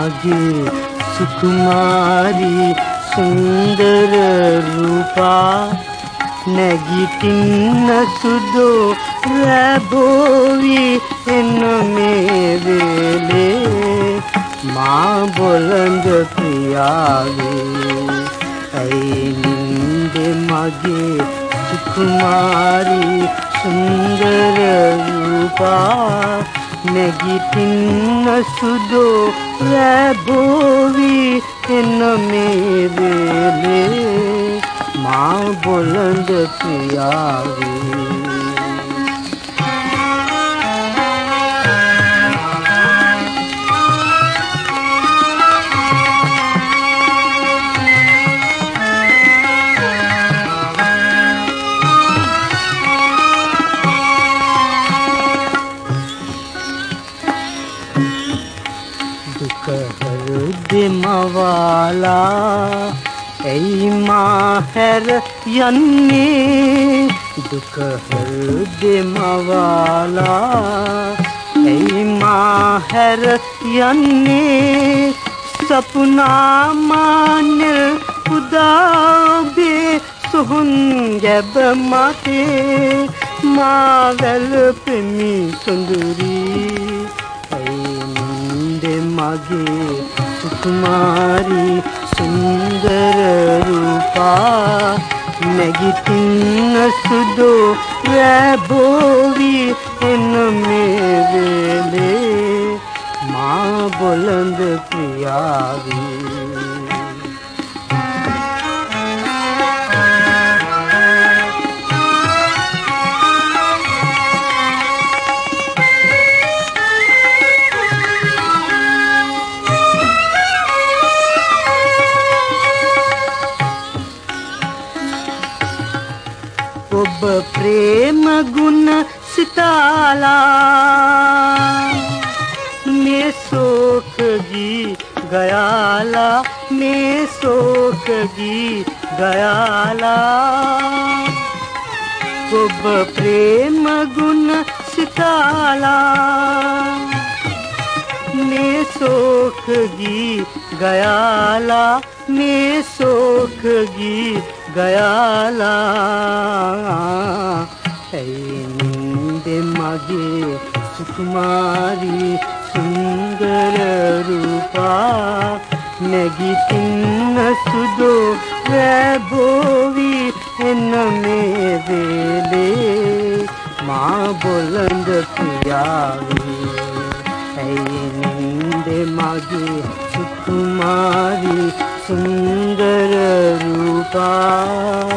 මගේ සුකුමාරී සුන්දර රූපා නැගිටින්න සුදෝ රැබෝවි එන්න මේ වෙලේ මා බොලඳ ප්‍රියාවේ ඇයි නින්ද මගේ සුකුමාරී සුන්දර රූපා නැගිටින්න සුදෝ රැබෝවි එන්න මේ වෙලේ. මා බොළඳ ප්‍රියාවේ හෘදෙමවාලා ඇයි මා හැර යන්නේ. දුක හෘදෙමවාලා. ඇයි මා හැර යන්නේ සපුනාමානෙල් උදාබේ සුහුන් ගැබ මතේ. මා වැලපෙමි සුඳුරී. මගේ සුකුමාරී සුන්දර රූපා නැගිටින්න සුදෝ රැබෝවි එන්න මේ වෙලේ මා බොළඳ ප්‍රියාවී. ඔබ ප්‍රේම ගුණ සිතාලා මේ සෝකගී ගයාලා මේ සෝකගී ගයාලා ඔබ ප්‍රේම ගුණ සිතාලා මේ සෝකගී ගයාලා මේ සෝකගී ගයාලා गयाला। अन्दे मगे सुखमारी सुन्दर मगितु वैभोविमे वेद मा बोलप्रिया मागे सुखमारीं रूपा